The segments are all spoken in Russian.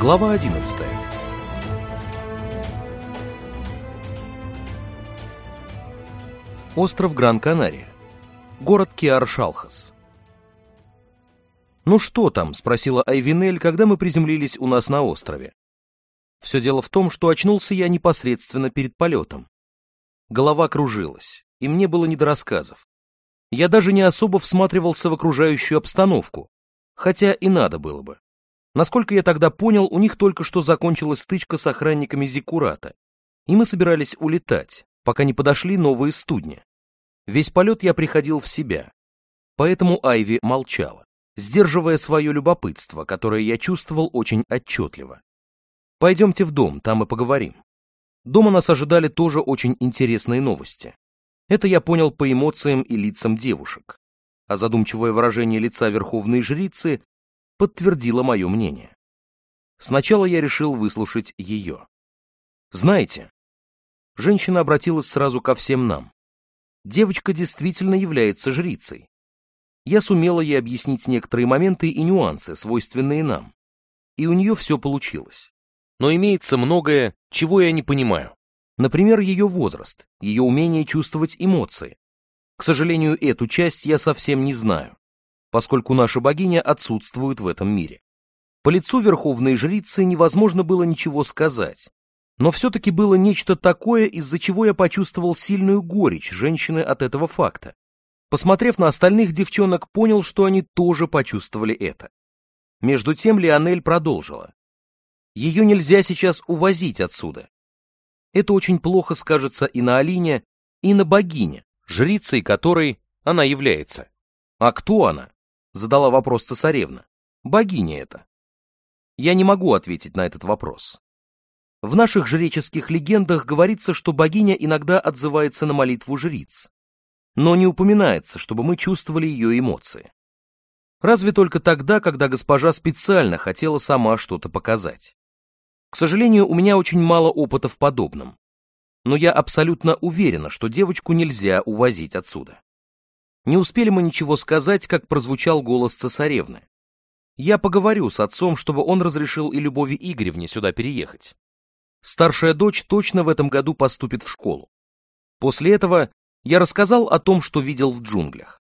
Глава 11. Остров Гран-Канария. Город Киаршалхас. «Ну что там?» — спросила Айвинель, когда мы приземлились у нас на острове. Все дело в том, что очнулся я непосредственно перед полетом. Голова кружилась, и мне было не до рассказов. Я даже не особо всматривался в окружающую обстановку, хотя и надо было бы. Насколько я тогда понял, у них только что закончилась стычка с охранниками зикурата, и мы собирались улетать, пока не подошли новые студни. Весь полет я приходил в себя, поэтому Айви молчала, сдерживая свое любопытство, которое я чувствовал очень отчетливо. «Пойдемте в дом, там и поговорим». Дома нас ожидали тоже очень интересные новости. Это я понял по эмоциям и лицам девушек. А задумчивое выражение лица верховной жрицы подтвердила мое мнение. Сначала я решил выслушать ее. Знаете, женщина обратилась сразу ко всем нам. Девочка действительно является жрицей. Я сумела ей объяснить некоторые моменты и нюансы, свойственные нам. И у нее все получилось. Но имеется многое, чего я не понимаю. Например, ее возраст, ее умение чувствовать эмоции. К сожалению, эту часть я совсем не знаю поскольку наша богиня отсутствует в этом мире. По лицу верховной жрицы невозможно было ничего сказать, но все-таки было нечто такое, из-за чего я почувствовал сильную горечь женщины от этого факта. Посмотрев на остальных девчонок, понял, что они тоже почувствовали это. Между тем Лионель продолжила. Ее нельзя сейчас увозить отсюда. Это очень плохо скажется и на Алине, и на богине, жрицей которой она является. А кто она? задала вопрос цесаревна. Богиня это. Я не могу ответить на этот вопрос. В наших жреческих легендах говорится, что богиня иногда отзывается на молитву жриц, но не упоминается, чтобы мы чувствовали ее эмоции. Разве только тогда, когда госпожа специально хотела сама что-то показать. К сожалению, у меня очень мало опыта в подобном, но я абсолютно уверена, что девочку нельзя увозить отсюда. Не успели мы ничего сказать, как прозвучал голос цесаревны. Я поговорю с отцом, чтобы он разрешил и Любови Игоревне сюда переехать. Старшая дочь точно в этом году поступит в школу. После этого я рассказал о том, что видел в джунглях.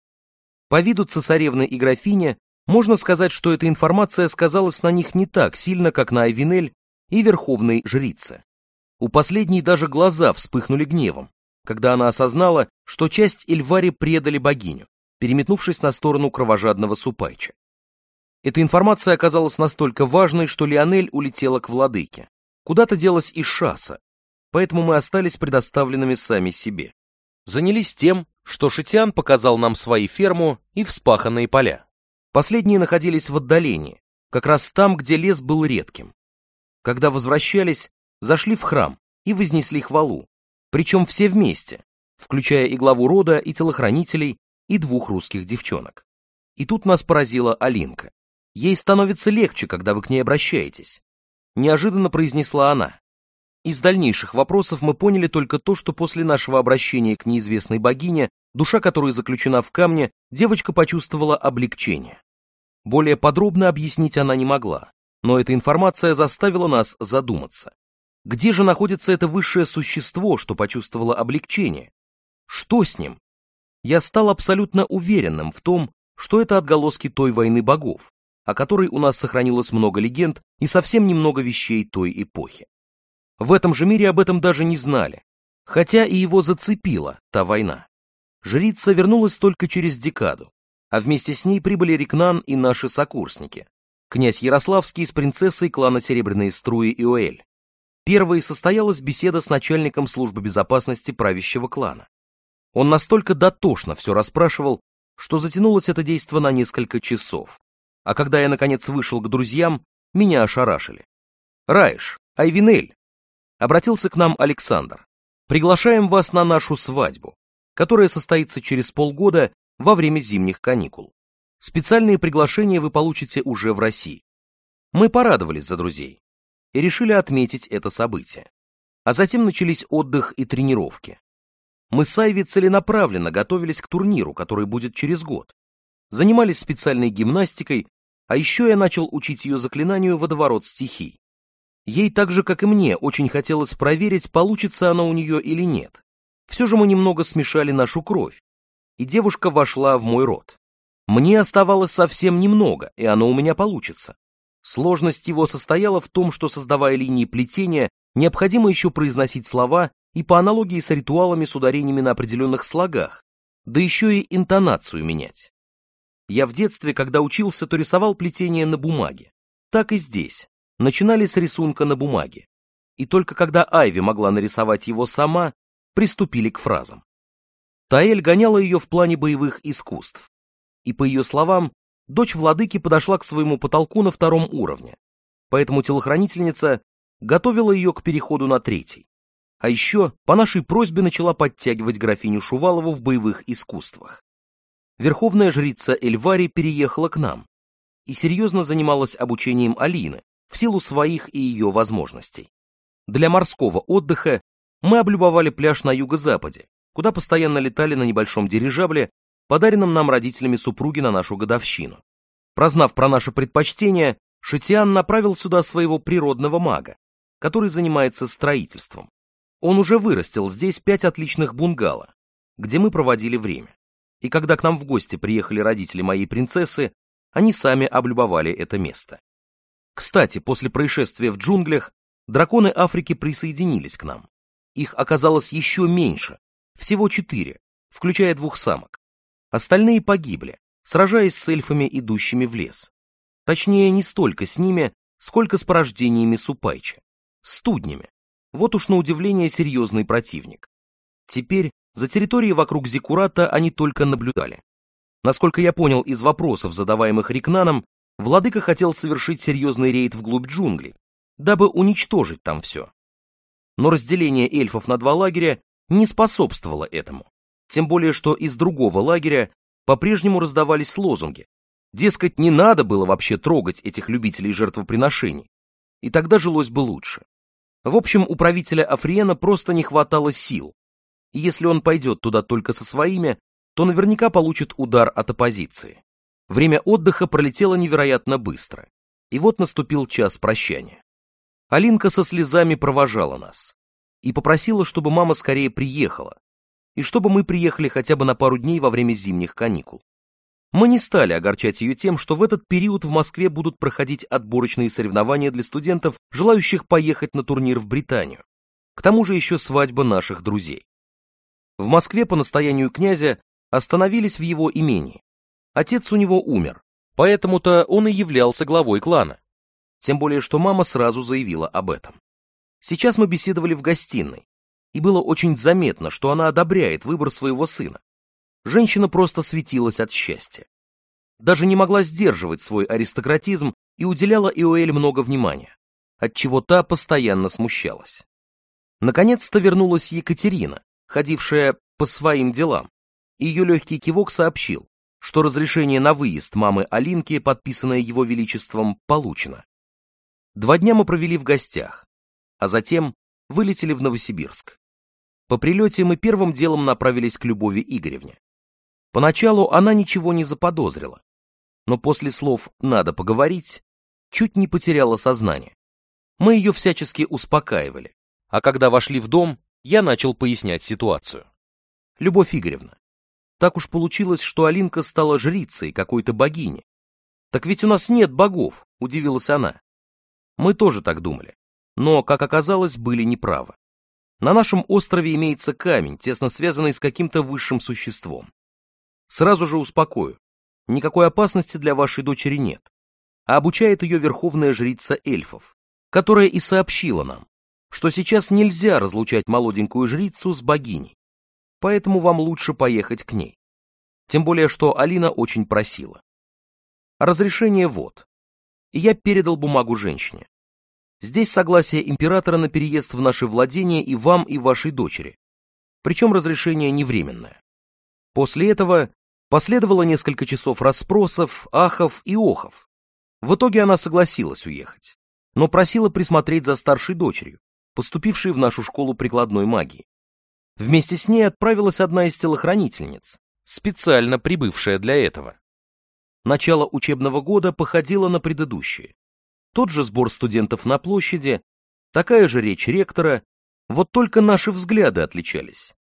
По виду цесаревны и графиня можно сказать, что эта информация сказалась на них не так сильно, как на Айвинель и верховной жрице. У последней даже глаза вспыхнули гневом, когда она осознала, что часть Эльвари предали богиню, переметнувшись на сторону кровожадного Супайча. Эта информация оказалась настолько важной, что Лионель улетела к владыке. Куда-то делась и шаса, поэтому мы остались предоставленными сами себе. Занялись тем, что Шитян показал нам свою ферму и вспаханные поля. Последние находились в отдалении, как раз там, где лес был редким. Когда возвращались, зашли в храм и вознесли хвалу, причем все вместе, включая и главу рода, и телохранителей, и двух русских девчонок. И тут нас поразила Алинка. Ей становится легче, когда вы к ней обращаетесь. Неожиданно произнесла она. Из дальнейших вопросов мы поняли только то, что после нашего обращения к неизвестной богине, душа которой заключена в камне, девочка почувствовала облегчение. Более подробно объяснить она не могла, но эта информация заставила нас задуматься. Где же находится это высшее существо, что почувствовало облегчение? Что с ним? Я стал абсолютно уверенным в том, что это отголоски той войны богов, о которой у нас сохранилось много легенд и совсем немного вещей той эпохи. В этом же мире об этом даже не знали, хотя и его зацепила та война. Жрица вернулась только через декаду, а вместе с ней прибыли Рикнан и наши сокурсники, князь Ярославский с принцессой клана Серебряные Струи и Уэль, Первой состоялась беседа с начальником службы безопасности правящего клана. Он настолько дотошно все расспрашивал, что затянулось это действо на несколько часов. А когда я, наконец, вышел к друзьям, меня ошарашили. «Раиш, Айвинель!» — обратился к нам Александр. «Приглашаем вас на нашу свадьбу, которая состоится через полгода во время зимних каникул. Специальные приглашения вы получите уже в России. Мы порадовались за друзей и решили отметить это событие. А затем начались отдых и тренировки. Мы с Айви целенаправленно готовились к турниру, который будет через год. Занимались специальной гимнастикой, а еще я начал учить ее заклинанию «Водоворот стихий». Ей так же, как и мне, очень хотелось проверить, получится она у нее или нет. Все же мы немного смешали нашу кровь, и девушка вошла в мой род. Мне оставалось совсем немного, и оно у меня получится. Сложность его состояла в том, что, создавая линии плетения, необходимо еще произносить слова и по аналогии с ритуалами с ударениями на определенных слогах, да еще и интонацию менять. Я в детстве, когда учился, то рисовал плетение на бумаге. Так и здесь. Начинали с рисунка на бумаге. И только когда Айви могла нарисовать его сама, приступили к фразам. Таэль гоняла ее в плане боевых искусств. И по ее словам, Дочь владыки подошла к своему потолку на втором уровне, поэтому телохранительница готовила ее к переходу на третий. А еще по нашей просьбе начала подтягивать графиню Шувалову в боевых искусствах. Верховная жрица Эльвари переехала к нам и серьезно занималась обучением Алины в силу своих и ее возможностей. Для морского отдыха мы облюбовали пляж на юго-западе, куда постоянно летали на небольшом дирижабле подаренном нам родителями супруги на нашу годовщину. Прознав про наше предпочтение, Шитиан направил сюда своего природного мага, который занимается строительством. Он уже вырастил здесь пять отличных бунгало, где мы проводили время. И когда к нам в гости приехали родители моей принцессы, они сами облюбовали это место. Кстати, после происшествия в джунглях драконы Африки присоединились к нам. Их оказалось еще меньше, всего четыре, включая двух самок. Остальные погибли, сражаясь с эльфами, идущими в лес. Точнее, не столько с ними, сколько с порождениями Супайча, студнями. Вот уж на удивление серьезный противник. Теперь за территорией вокруг Зикурата они только наблюдали. Насколько я понял из вопросов, задаваемых Рикнаном, владыка хотел совершить серьезный рейд вглубь джунглей, дабы уничтожить там все. Но разделение эльфов на два лагеря не способствовало этому. Тем более, что из другого лагеря по-прежнему раздавались лозунги. Дескать, не надо было вообще трогать этих любителей жертвоприношений. И тогда жилось бы лучше. В общем, у правителя Африена просто не хватало сил. И если он пойдет туда только со своими, то наверняка получит удар от оппозиции. Время отдыха пролетело невероятно быстро. И вот наступил час прощания. Алинка со слезами провожала нас и попросила, чтобы мама скорее приехала, и чтобы мы приехали хотя бы на пару дней во время зимних каникул. Мы не стали огорчать ее тем, что в этот период в Москве будут проходить отборочные соревнования для студентов, желающих поехать на турнир в Британию. К тому же еще свадьба наших друзей. В Москве по настоянию князя остановились в его имении. Отец у него умер, поэтому-то он и являлся главой клана. Тем более, что мама сразу заявила об этом. Сейчас мы беседовали в гостиной, и было очень заметно, что она одобряет выбор своего сына. Женщина просто светилась от счастья. Даже не могла сдерживать свой аристократизм и уделяла Иоэль много внимания, от чего та постоянно смущалась. Наконец-то вернулась Екатерина, ходившая по своим делам. Ее легкий кивок сообщил, что разрешение на выезд мамы Алинки, подписанное его величеством, получено. Два дня мы провели в гостях, а затем вылетели в Новосибирск. По прилете мы первым делом направились к Любови Игоревне. Поначалу она ничего не заподозрила, но после слов «надо поговорить» чуть не потеряла сознание. Мы ее всячески успокаивали, а когда вошли в дом, я начал пояснять ситуацию. Любовь Игоревна, так уж получилось, что Алинка стала жрицей какой-то богини. Так ведь у нас нет богов, удивилась она. Мы тоже так думали, но, как оказалось, были неправы. На нашем острове имеется камень, тесно связанный с каким-то высшим существом. Сразу же успокою. Никакой опасности для вашей дочери нет. А обучает ее верховная жрица эльфов, которая и сообщила нам, что сейчас нельзя разлучать молоденькую жрицу с богиней, поэтому вам лучше поехать к ней. Тем более, что Алина очень просила. Разрешение вот. И я передал бумагу женщине. Здесь согласие императора на переезд в наше владение и вам, и вашей дочери. Причем разрешение не временное. После этого последовало несколько часов расспросов, ахов и охов. В итоге она согласилась уехать, но просила присмотреть за старшей дочерью, поступившей в нашу школу прикладной магии. Вместе с ней отправилась одна из телохранительниц, специально прибывшая для этого. Начало учебного года походило на предыдущее тот же сбор студентов на площади, такая же речь ректора, вот только наши взгляды отличались,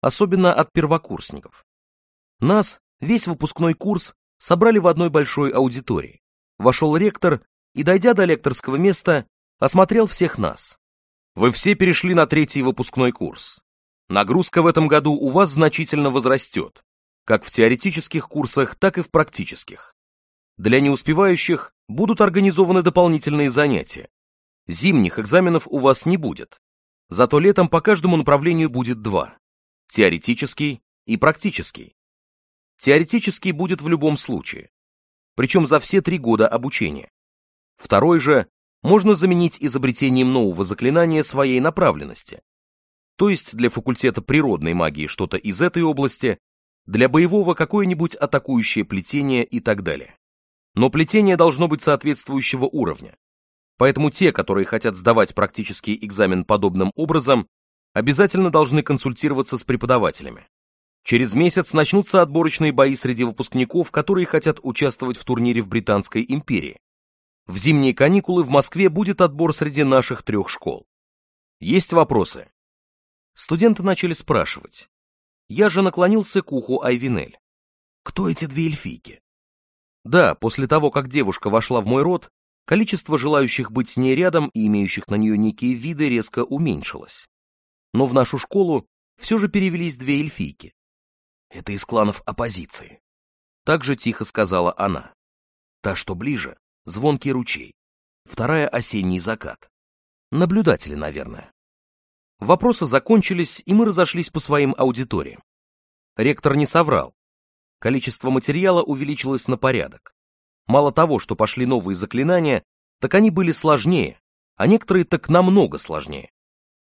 особенно от первокурсников. Нас, весь выпускной курс, собрали в одной большой аудитории. Вошел ректор и, дойдя до лекторского места, осмотрел всех нас. Вы все перешли на третий выпускной курс. Нагрузка в этом году у вас значительно возрастет, как в теоретических курсах, так и в практических. Для неуспевающих Будут организованы дополнительные занятия. Зимних экзаменов у вас не будет. Зато летом по каждому направлению будет два. Теоретический и практический. Теоретический будет в любом случае. Причем за все три года обучения. Второй же можно заменить изобретением нового заклинания своей направленности. То есть для факультета природной магии что-то из этой области, для боевого какое-нибудь атакующее плетение и так далее но плетение должно быть соответствующего уровня. Поэтому те, которые хотят сдавать практический экзамен подобным образом, обязательно должны консультироваться с преподавателями. Через месяц начнутся отборочные бои среди выпускников, которые хотят участвовать в турнире в Британской империи. В зимние каникулы в Москве будет отбор среди наших трех школ. Есть вопросы? Студенты начали спрашивать. Я же наклонился к уху Айвинель. Кто эти две эльфийки? Да, после того, как девушка вошла в мой род, количество желающих быть с ней рядом и имеющих на нее некие виды резко уменьшилось. Но в нашу школу все же перевелись две эльфийки. Это из кланов оппозиции. Так же тихо сказала она. Та, что ближе, звонкий ручей. Вторая — осенний закат. Наблюдатели, наверное. Вопросы закончились, и мы разошлись по своим аудиториям. Ректор не соврал количество материала увеличилось на порядок. Мало того, что пошли новые заклинания, так они были сложнее, а некоторые так намного сложнее.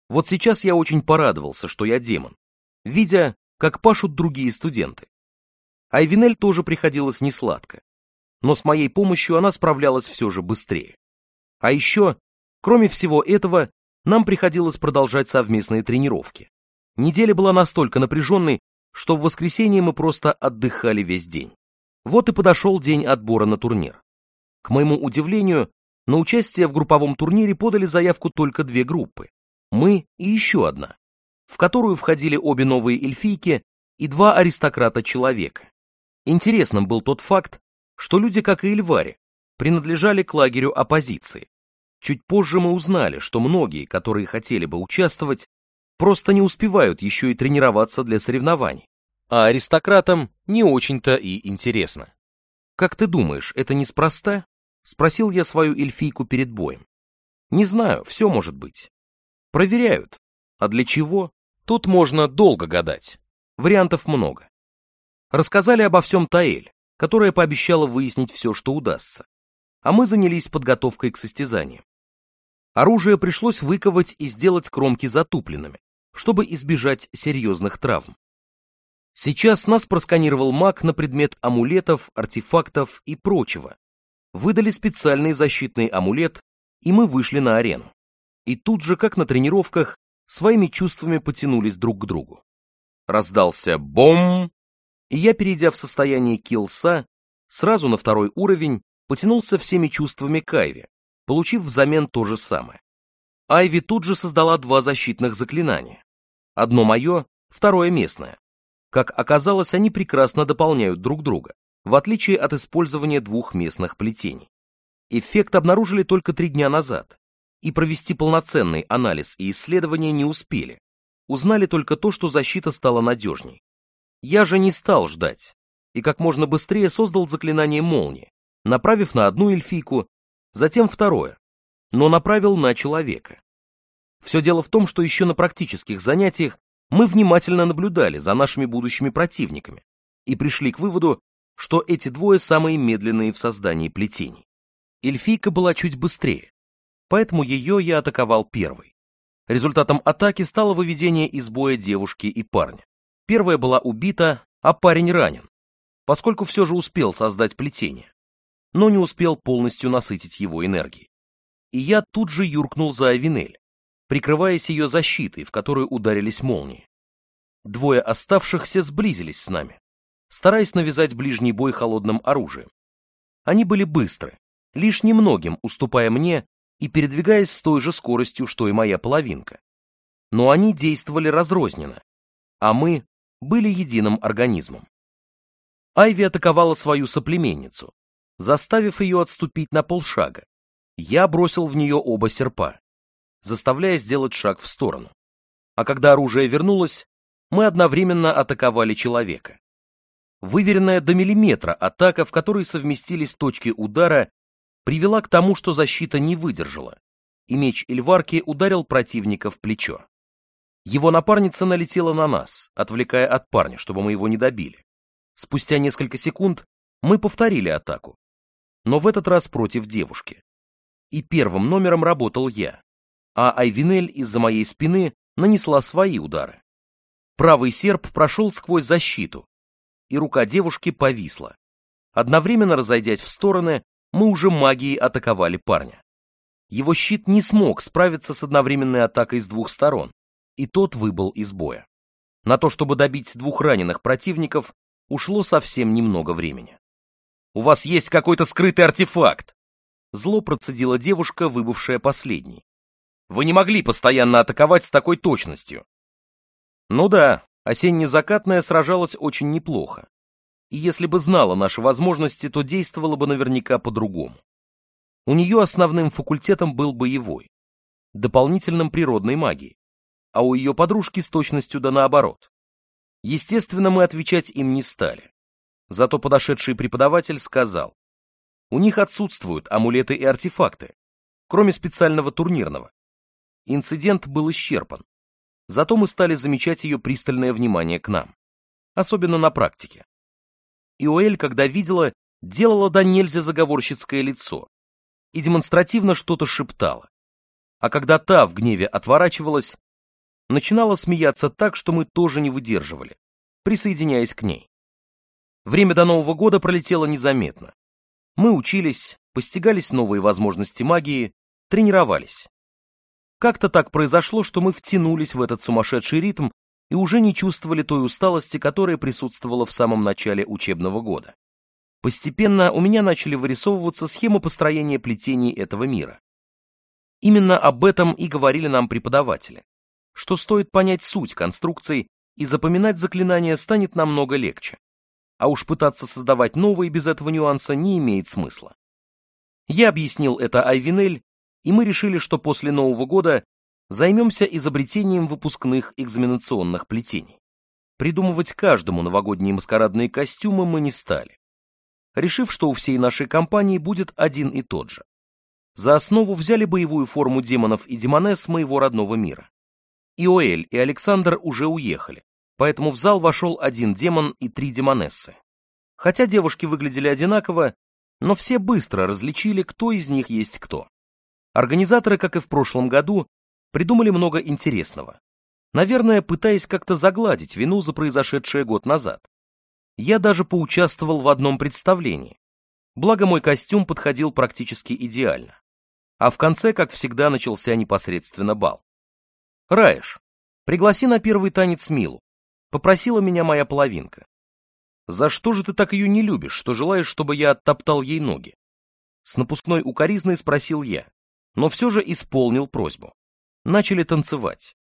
Вот сейчас я очень порадовался, что я демон, видя, как пашут другие студенты. Айвинель тоже приходилось несладко, но с моей помощью она справлялась все же быстрее. А еще, кроме всего этого, нам приходилось продолжать совместные тренировки. Неделя была настолько напряженной, что в воскресенье мы просто отдыхали весь день. Вот и подошел день отбора на турнир. К моему удивлению, на участие в групповом турнире подали заявку только две группы. Мы и еще одна, в которую входили обе новые эльфийки и два аристократа-человека. Интересным был тот факт, что люди, как и Эльвари, принадлежали к лагерю оппозиции. Чуть позже мы узнали, что многие, которые хотели бы участвовать, просто не успевают еще и тренироваться для соревнований. А аристократам не очень-то и интересно. «Как ты думаешь, это неспроста?» — спросил я свою эльфийку перед боем. «Не знаю, все может быть. Проверяют. А для чего? Тут можно долго гадать. Вариантов много». Рассказали обо всем Таэль, которая пообещала выяснить все, что удастся. А мы занялись подготовкой к состязаниям. Оружие пришлось выковать и сделать кромки затупленными, чтобы избежать серьезных травм. Сейчас нас просканировал маг на предмет амулетов, артефактов и прочего. Выдали специальный защитный амулет, и мы вышли на арену. И тут же, как на тренировках, своими чувствами потянулись друг к другу. Раздался бом, и я, перейдя в состояние килса, сразу на второй уровень потянулся всеми чувствами к Айве, получив взамен то же самое. Айви тут же создала два защитных заклинания. Одно мое, второе местное. Как оказалось, они прекрасно дополняют друг друга, в отличие от использования двух местных плетений. Эффект обнаружили только три дня назад, и провести полноценный анализ и исследование не успели. Узнали только то, что защита стала надежней. Я же не стал ждать, и как можно быстрее создал заклинание молнии, направив на одну эльфийку, затем второе, но направил на человека. Все дело в том, что еще на практических занятиях мы внимательно наблюдали за нашими будущими противниками и пришли к выводу, что эти двое самые медленные в создании плетений. Эльфийка была чуть быстрее, поэтому ее я атаковал первой. Результатом атаки стало выведение из боя девушки и парня. Первая была убита, а парень ранен, поскольку все же успел создать плетение, но не успел полностью насытить его энергией. И я тут же юркнул за Авинель, прикрываясь ее защитой, в которую ударились молнии. Двое оставшихся сблизились с нами, стараясь навязать ближний бой холодным оружием. Они были быстры, лишь немногим уступая мне и передвигаясь с той же скоростью, что и моя половинка. Но они действовали разрозненно, а мы были единым организмом. Айви атаковала свою соплеменницу, заставив ее отступить на полшага. Я бросил в нее оба серпа заставляя сделать шаг в сторону. А когда оружие вернулось, мы одновременно атаковали человека. Выверенная до миллиметра атака, в которой совместились точки удара, привела к тому, что защита не выдержала, и меч Эльварки ударил противника в плечо. Его напарница налетела на нас, отвлекая от парня, чтобы мы его не добили. Спустя несколько секунд мы повторили атаку, но в этот раз против девушки. И первым номером работал я, а Айвинель из-за моей спины нанесла свои удары. Правый серп прошел сквозь защиту, и рука девушки повисла. Одновременно разойдясь в стороны, мы уже магией атаковали парня. Его щит не смог справиться с одновременной атакой с двух сторон, и тот выбыл из боя. На то, чтобы добить двух раненых противников, ушло совсем немного времени. «У вас есть какой-то скрытый артефакт!» Зло процедила девушка, выбывшая последней. Вы не могли постоянно атаковать с такой точностью. Ну да, осенне-закатная сражалась очень неплохо. И если бы знала наши возможности, то действовала бы наверняка по-другому. У нее основным факультетом был боевой, дополнительным природной магии, а у ее подружки с точностью да наоборот. Естественно, мы отвечать им не стали. Зато подошедший преподаватель сказал, у них отсутствуют амулеты и артефакты, кроме специального турнирного, Инцидент был исчерпан. Зато мы стали замечать ее пристальное внимание к нам. Особенно на практике. Иоэль, когда видела, делала до нельзя заговорщицкое лицо и демонстративно что-то шептала. А когда та в гневе отворачивалась, начинала смеяться так, что мы тоже не выдерживали, присоединяясь к ней. Время до Нового года пролетело незаметно. Мы учились, постигались новые возможности магии, тренировались. Как-то так произошло, что мы втянулись в этот сумасшедший ритм и уже не чувствовали той усталости, которая присутствовала в самом начале учебного года. Постепенно у меня начали вырисовываться схемы построения плетений этого мира. Именно об этом и говорили нам преподаватели, что стоит понять суть конструкций и запоминать заклинания станет намного легче. А уж пытаться создавать новые без этого нюанса не имеет смысла. Я объяснил это Айвинель, и мы решили, что после Нового года займемся изобретением выпускных экзаменационных плетений. Придумывать каждому новогодние маскарадные костюмы мы не стали, решив, что у всей нашей компании будет один и тот же. За основу взяли боевую форму демонов и демонесс моего родного мира. Иоэль и Александр уже уехали, поэтому в зал вошел один демон и три демонессы. Хотя девушки выглядели одинаково, но все быстро различили, кто из них есть кто. Организаторы, как и в прошлом году, придумали много интересного. Наверное, пытаясь как-то загладить вину за произошедшее год назад. Я даже поучаствовал в одном представлении. Благо мой костюм подходил практически идеально. А в конце, как всегда, начался непосредственно бал. Раеш, пригласи на первый танец Милу. Попросила меня моя половинка. За что же ты так ее не любишь, что желаешь, чтобы я оттоптал ей ноги? С напускной укоризной спросил я, но все же исполнил просьбу. Начали танцевать.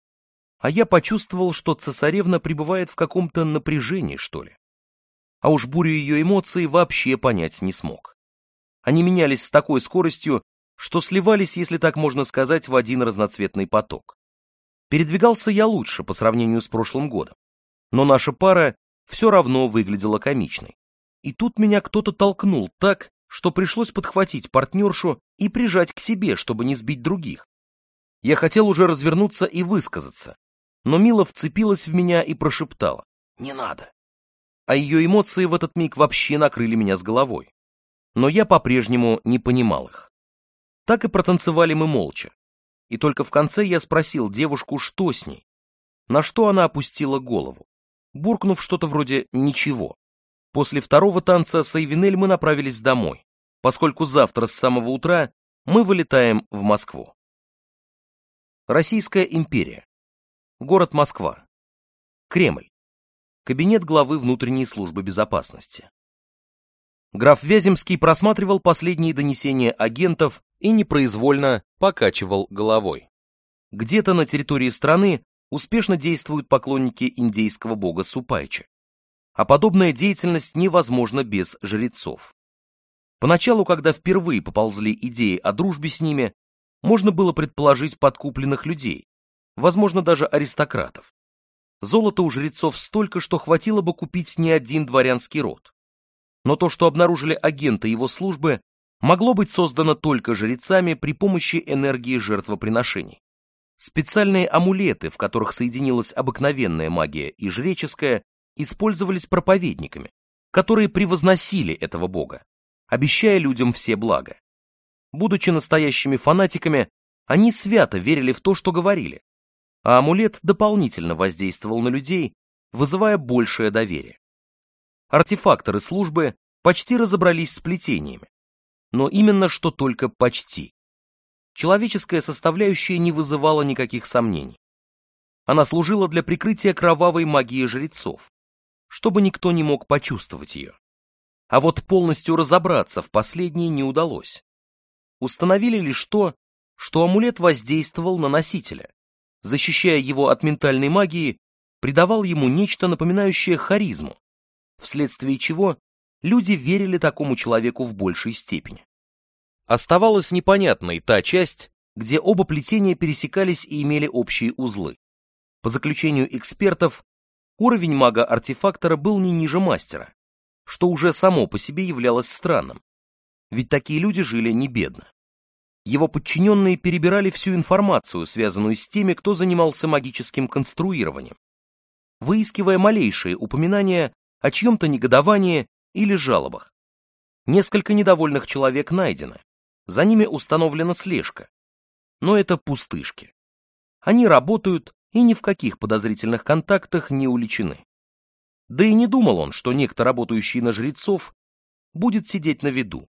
А я почувствовал, что цесаревна пребывает в каком-то напряжении, что ли. А уж бурю ее эмоций вообще понять не смог. Они менялись с такой скоростью, что сливались, если так можно сказать, в один разноцветный поток. Передвигался я лучше по сравнению с прошлым годом, но наша пара все равно выглядела комичной. И тут меня кто-то толкнул так, что пришлось подхватить партнершу и прижать к себе, чтобы не сбить других. Я хотел уже развернуться и высказаться, но Мила вцепилась в меня и прошептала «Не надо». А ее эмоции в этот миг вообще накрыли меня с головой. Но я по-прежнему не понимал их. Так и протанцевали мы молча. И только в конце я спросил девушку, что с ней, на что она опустила голову, буркнув что-то вроде «ничего». После второго танца с Эйвенель мы направились домой, поскольку завтра с самого утра мы вылетаем в Москву. Российская империя. Город Москва. Кремль. Кабинет главы внутренней службы безопасности. Граф Вяземский просматривал последние донесения агентов и непроизвольно покачивал головой. Где-то на территории страны успешно действуют поклонники индейского бога Супайча а подобная деятельность невозможна без жрецов. Поначалу, когда впервые поползли идеи о дружбе с ними, можно было предположить подкупленных людей, возможно, даже аристократов. Золота у жрецов столько, что хватило бы купить не один дворянский род. Но то, что обнаружили агенты его службы, могло быть создано только жрецами при помощи энергии жертвоприношений. Специальные амулеты, в которых соединилась обыкновенная магия и жреческая, использовались проповедниками, которые превозносили этого бога, обещая людям все блага. Будучи настоящими фанатиками, они свято верили в то, что говорили, а амулет дополнительно воздействовал на людей, вызывая большее доверие. Артефакторы службы почти разобрались с плетениями, но именно что только почти. Человеческая составляющая не вызывала никаких сомнений. Она служила для прикрытия кровавой магии жрецов, чтобы никто не мог почувствовать ее. А вот полностью разобраться в последней не удалось. Установили лишь то, что амулет воздействовал на носителя, защищая его от ментальной магии, придавал ему нечто напоминающее харизму, вследствие чего люди верили такому человеку в большей степени. Оставалась непонятной та часть, где оба плетения пересекались и имели общие узлы. По заключению экспертов, Уровень мага-артефактора был не ниже мастера, что уже само по себе являлось странным, ведь такие люди жили не бедно. Его подчиненные перебирали всю информацию, связанную с теми, кто занимался магическим конструированием, выискивая малейшие упоминания о чьем-то негодовании или жалобах. Несколько недовольных человек найдено, за ними установлена слежка. Но это пустышки. Они работают, и ни в каких подозрительных контактах не уличены. Да и не думал он, что некто, работающий на жрецов, будет сидеть на виду.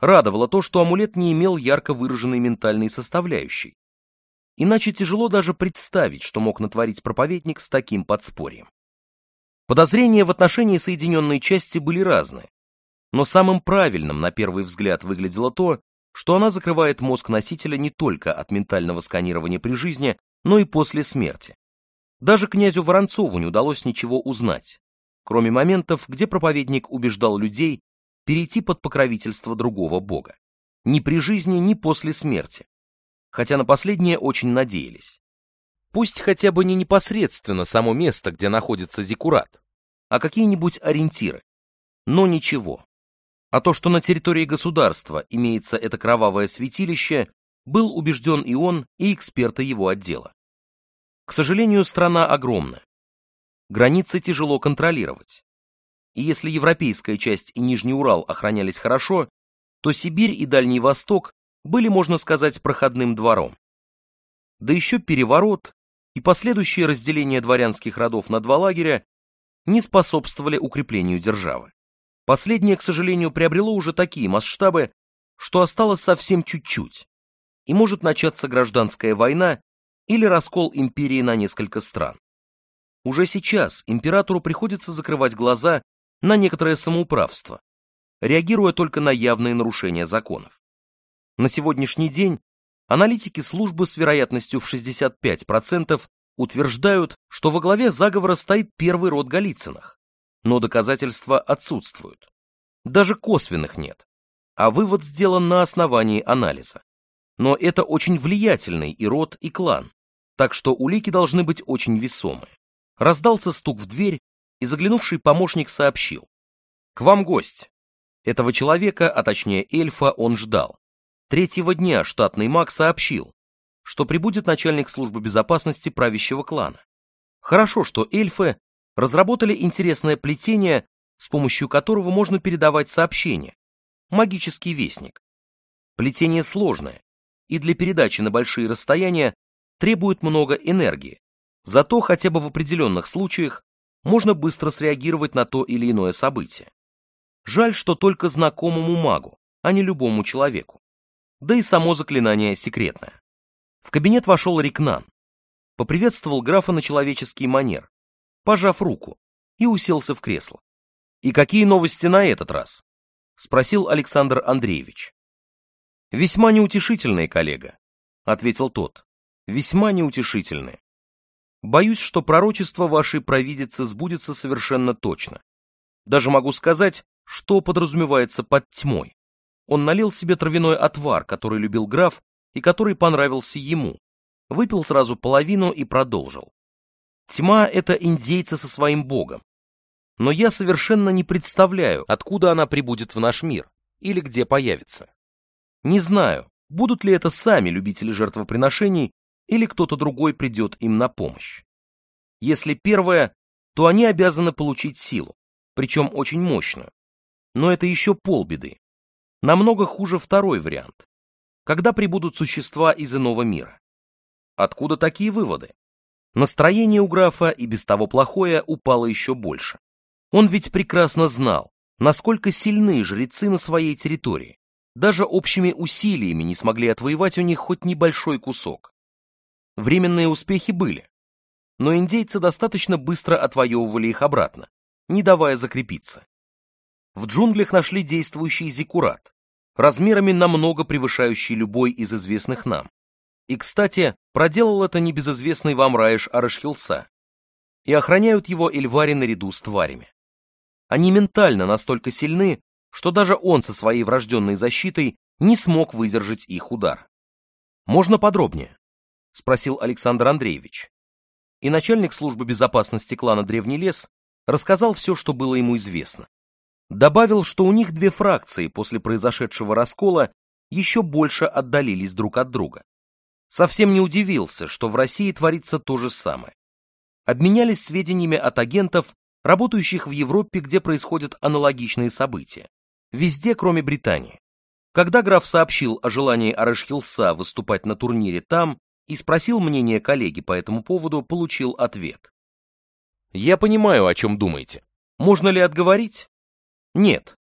Радовало то, что амулет не имел ярко выраженной ментальной составляющей. Иначе тяжело даже представить, что мог натворить проповедник с таким подспорьем. Подозрения в отношении соединенной части были разные, но самым правильным на первый взгляд выглядело то, что она закрывает мозг носителя не только от ментального сканирования при жизни, но и после смерти. Даже князю Воронцову не удалось ничего узнать, кроме моментов, где проповедник убеждал людей перейти под покровительство другого бога. Ни при жизни, ни после смерти. Хотя на последнее очень надеялись. Пусть хотя бы не непосредственно само место, где находится Зикурат, а какие-нибудь ориентиры. Но ничего. А то, что на территории государства имеется это кровавое святилище, был убежден и он, и эксперты его отдела. К сожалению, страна огромна. Границы тяжело контролировать. И если европейская часть и Нижний Урал охранялись хорошо, то Сибирь и Дальний Восток были, можно сказать, проходным двором. Да еще переворот и последующее разделение дворянских родов на два лагеря не способствовали укреплению державы. Последнее, к сожалению, приобрело уже такие масштабы, что осталось совсем чуть-чуть, и может начаться гражданская война или раскол империи на несколько стран. Уже сейчас императору приходится закрывать глаза на некоторое самоуправство, реагируя только на явные нарушения законов. На сегодняшний день аналитики службы с вероятностью в 65% утверждают, что во главе заговора стоит первый род Голицыных, но доказательства отсутствуют. Даже косвенных нет, а вывод сделан на основании анализа но это очень влиятельный и род, и клан, так что улики должны быть очень весомы. Раздался стук в дверь, и заглянувший помощник сообщил. «К вам гость!» Этого человека, а точнее эльфа, он ждал. Третьего дня штатный маг сообщил, что прибудет начальник службы безопасности правящего клана. Хорошо, что эльфы разработали интересное плетение, с помощью которого можно передавать сообщения. Магический вестник. Плетение сложное, и для передачи на большие расстояния требуют много энергии, зато хотя бы в определенных случаях можно быстро среагировать на то или иное событие. Жаль, что только знакомому магу, а не любому человеку. Да и само заклинание секретное. В кабинет вошел Рикнан, поприветствовал графа на человеческий манер, пожав руку, и уселся в кресло. «И какие новости на этот раз?» — спросил Александр Андреевич. «Весьма неутешительные, коллега», — ответил тот. «Весьма неутешительные. Боюсь, что пророчество вашей провидицы сбудется совершенно точно. Даже могу сказать, что подразумевается под тьмой. Он налил себе травяной отвар, который любил граф и который понравился ему, выпил сразу половину и продолжил. Тьма — это индейца со своим богом. Но я совершенно не представляю, откуда она прибудет в наш мир или где появится. Не знаю, будут ли это сами любители жертвоприношений или кто-то другой придет им на помощь. Если первое, то они обязаны получить силу, причем очень мощную. Но это еще полбеды. Намного хуже второй вариант. Когда прибудут существа из иного мира? Откуда такие выводы? Настроение у графа и без того плохое упало еще больше. Он ведь прекрасно знал, насколько сильны жрецы на своей территории даже общими усилиями не смогли отвоевать у них хоть небольшой кусок. Временные успехи были, но индейцы достаточно быстро отвоевывали их обратно, не давая закрепиться. В джунглях нашли действующий зиккурат, размерами намного превышающий любой из известных нам. И, кстати, проделал это небезызвестный вам Раиш Арашхилса, и охраняют его эльвари наряду с тварями. Они ментально настолько сильны, что даже он со своей врожденной защитой не смог выдержать их удар. «Можно подробнее?» — спросил Александр Андреевич. И начальник службы безопасности клана Древний лес рассказал все, что было ему известно. Добавил, что у них две фракции после произошедшего раскола еще больше отдалились друг от друга. Совсем не удивился, что в России творится то же самое. Обменялись сведениями от агентов, работающих в Европе, где происходят аналогичные события везде, кроме Британии. Когда граф сообщил о желании Арышхилса выступать на турнире там и спросил мнение коллеги по этому поводу, получил ответ. «Я понимаю, о чем думаете. Можно ли отговорить?» «Нет.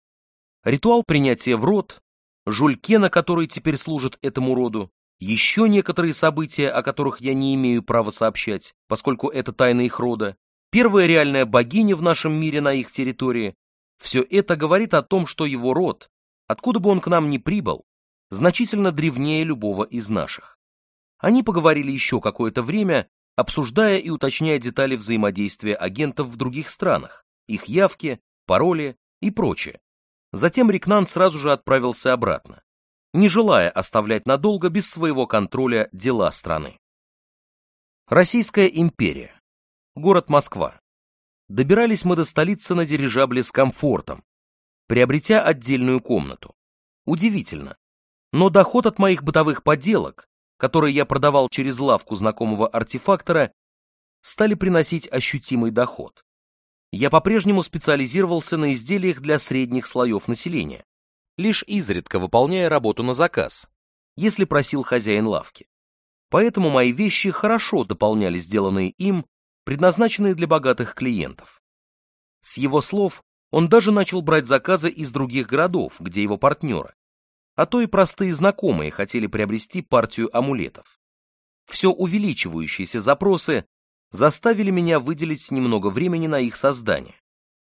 Ритуал принятия в род, жульке, на который теперь служит этому роду, еще некоторые события, о которых я не имею права сообщать, поскольку это тайна их рода, первая реальная богиня в нашем мире на их территории, все это говорит о том, что его род, откуда бы он к нам ни прибыл, значительно древнее любого из наших. Они поговорили еще какое-то время, обсуждая и уточняя детали взаимодействия агентов в других странах, их явки, пароли и прочее. Затем Рикнан сразу же отправился обратно, не желая оставлять надолго без своего контроля дела страны. Российская империя. Город Москва добирались мы до столицы на дирижабле с комфортом, приобретя отдельную комнату. Удивительно, но доход от моих бытовых поделок, которые я продавал через лавку знакомого артефактора, стали приносить ощутимый доход. Я по-прежнему специализировался на изделиях для средних слоев населения, лишь изредка выполняя работу на заказ, если просил хозяин лавки. Поэтому мои вещи хорошо дополняли сделанные им предназначенные для богатых клиентов. С его слов, он даже начал брать заказы из других городов, где его партнеры, а то и простые знакомые хотели приобрести партию амулетов. Все увеличивающиеся запросы заставили меня выделить немного времени на их создание.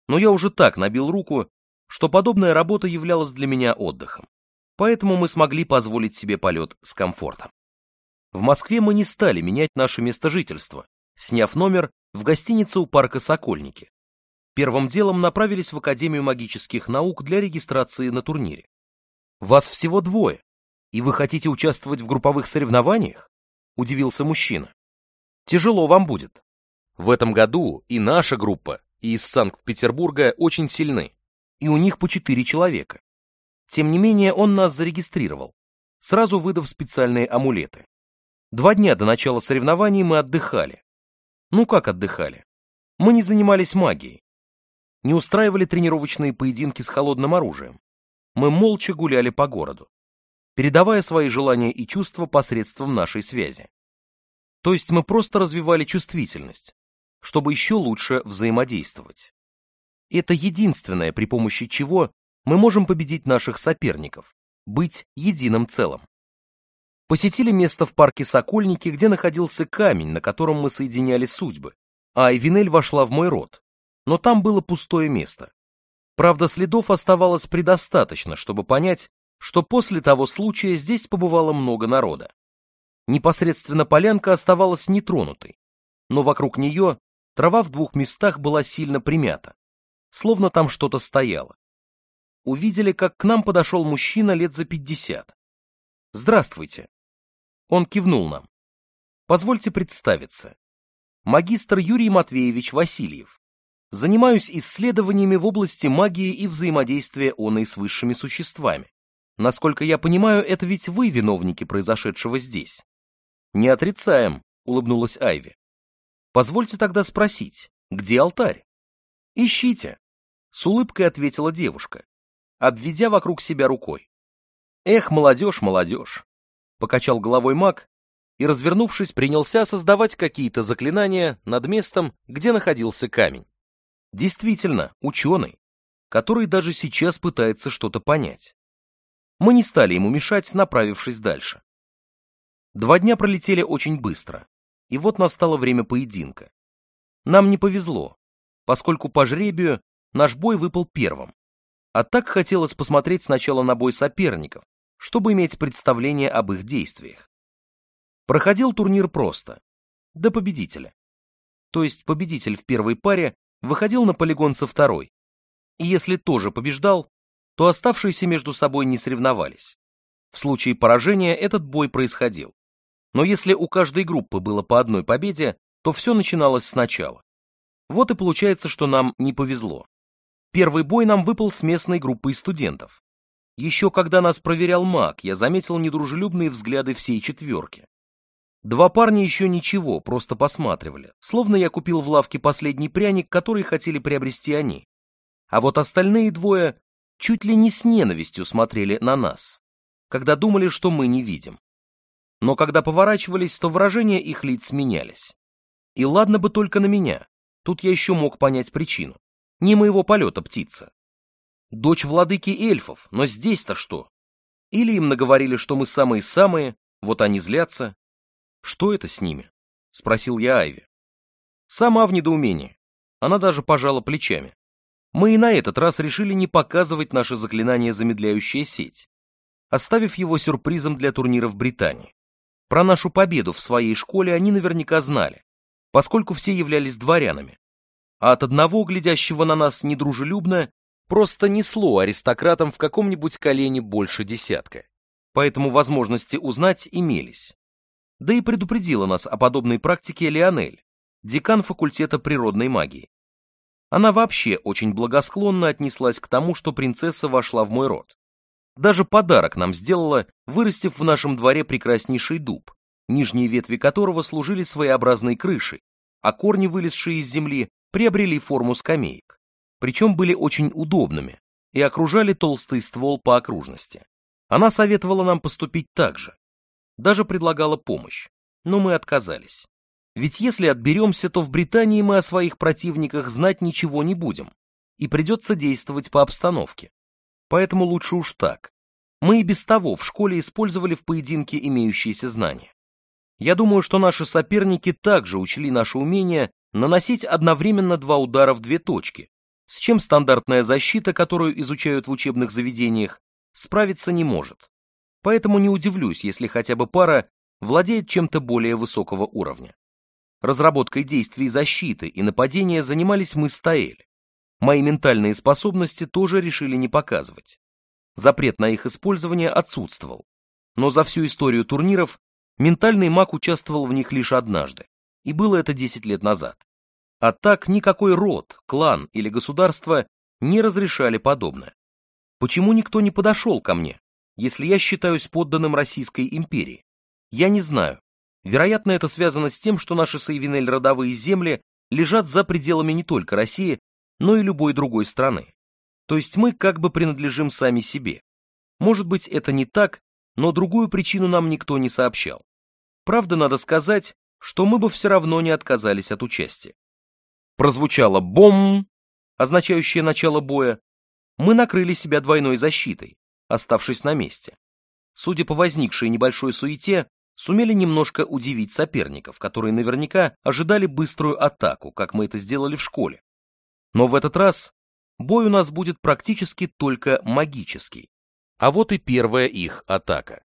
Но я уже так набил руку, что подобная работа являлась для меня отдыхом. Поэтому мы смогли позволить себе полет с комфортом. В Москве мы не стали менять наше место жительства, Сняв номер в гостинице у парка «Сокольники», первым делом направились в Академию магических наук для регистрации на турнире. «Вас всего двое, и вы хотите участвовать в групповых соревнованиях?» – удивился мужчина. «Тяжело вам будет. В этом году и наша группа, и из Санкт-Петербурга очень сильны, и у них по четыре человека. Тем не менее, он нас зарегистрировал, сразу выдав специальные амулеты. Два дня до начала соревнований мы отдыхали, ну как отдыхали? Мы не занимались магией. Не устраивали тренировочные поединки с холодным оружием. Мы молча гуляли по городу, передавая свои желания и чувства посредством нашей связи. То есть мы просто развивали чувствительность, чтобы еще лучше взаимодействовать. Это единственное, при помощи чего мы можем победить наших соперников, быть единым целым посетили место в парке Сокольники, где находился камень, на котором мы соединяли судьбы, а Эвинель вошла в мой род. Но там было пустое место. Правда, следов оставалось предостаточно, чтобы понять, что после того случая здесь побывало много народа. Непосредственно полянка оставалась нетронутой, но вокруг нее трава в двух местах была сильно примята, словно там что-то стояло. Увидели, как к нам подошел мужчина лет за пятьдесят. «Здравствуйте», он кивнул нам. Позвольте представиться. Магистр Юрий Матвеевич Васильев. Занимаюсь исследованиями в области магии и взаимодействия оной с высшими существами. Насколько я понимаю, это ведь вы виновники произошедшего здесь. Не отрицаем, улыбнулась Айви. Позвольте тогда спросить, где алтарь? Ищите, с улыбкой ответила девушка, обведя вокруг себя рукой. Эх, молодежь, молодежь, покачал головой маг и, развернувшись, принялся создавать какие-то заклинания над местом, где находился камень. Действительно, ученый, который даже сейчас пытается что-то понять. Мы не стали ему мешать, направившись дальше. Два дня пролетели очень быстро, и вот настало время поединка. Нам не повезло, поскольку по жребию наш бой выпал первым, а так хотелось посмотреть сначала на бой соперников, чтобы иметь представление об их действиях. Проходил турнир просто, до победителя. То есть победитель в первой паре выходил на полигон со второй, и если тоже побеждал, то оставшиеся между собой не соревновались. В случае поражения этот бой происходил. Но если у каждой группы было по одной победе, то все начиналось сначала. Вот и получается, что нам не повезло. Первый бой нам выпал с местной группой студентов. Еще когда нас проверял маг, я заметил недружелюбные взгляды всей четверки. Два парня еще ничего, просто посматривали, словно я купил в лавке последний пряник, который хотели приобрести они. А вот остальные двое чуть ли не с ненавистью смотрели на нас, когда думали, что мы не видим. Но когда поворачивались, то выражения их лиц менялись. И ладно бы только на меня, тут я еще мог понять причину. Не моего полета птица, дочь владыки эльфов, но здесь-то что? Или им наговорили, что мы самые-самые, вот они злятся? Что это с ними? Спросил я Айви. Сама в недоумении. Она даже пожала плечами. Мы и на этот раз решили не показывать наше заклинание «Замедляющая сеть», оставив его сюрпризом для турнира в Британии. Про нашу победу в своей школе они наверняка знали, поскольку все являлись дворянами. А от одного, глядящего на нас недружелюбно, Просто несло аристократам в каком-нибудь колене больше десятка. Поэтому возможности узнать имелись. Да и предупредила нас о подобной практике Леонель, декан факультета природной магии. Она вообще очень благосклонно отнеслась к тому, что принцесса вошла в мой род. Даже подарок нам сделала, вырастив в нашем дворе прекраснейший дуб, нижние ветви которого служили своеобразной крышей, а корни, вылезшие из земли, приобрели форму скамеек причем были очень удобными и окружали толстый ствол по окружности. Она советовала нам поступить так же. Даже предлагала помощь, но мы отказались. Ведь если отберемся, то в Британии мы о своих противниках знать ничего не будем, и придется действовать по обстановке. Поэтому лучше уж так. Мы и без того в школе использовали в поединке имеющиеся знания. Я думаю, что наши соперники также учли наше умение наносить одновременно два удара в две точки, с чем стандартная защита, которую изучают в учебных заведениях, справиться не может. Поэтому не удивлюсь, если хотя бы пара владеет чем-то более высокого уровня. Разработкой действий защиты и нападения занимались мы с Таэль. Мои ментальные способности тоже решили не показывать. Запрет на их использование отсутствовал. Но за всю историю турниров ментальный маг участвовал в них лишь однажды, и было это 10 лет назад. А так никакой род, клан или государство не разрешали подобное. Почему никто не подошел ко мне, если я считаюсь подданным Российской империи? Я не знаю. Вероятно, это связано с тем, что наши Саевинель-родовые земли лежат за пределами не только России, но и любой другой страны. То есть мы как бы принадлежим сами себе. Может быть, это не так, но другую причину нам никто не сообщал. Правда, надо сказать, что мы бы все равно не отказались от участия прозвучало «бом», означающее начало боя, мы накрыли себя двойной защитой, оставшись на месте. Судя по возникшей небольшой суете, сумели немножко удивить соперников, которые наверняка ожидали быструю атаку, как мы это сделали в школе. Но в этот раз бой у нас будет практически только магический. А вот и первая их атака.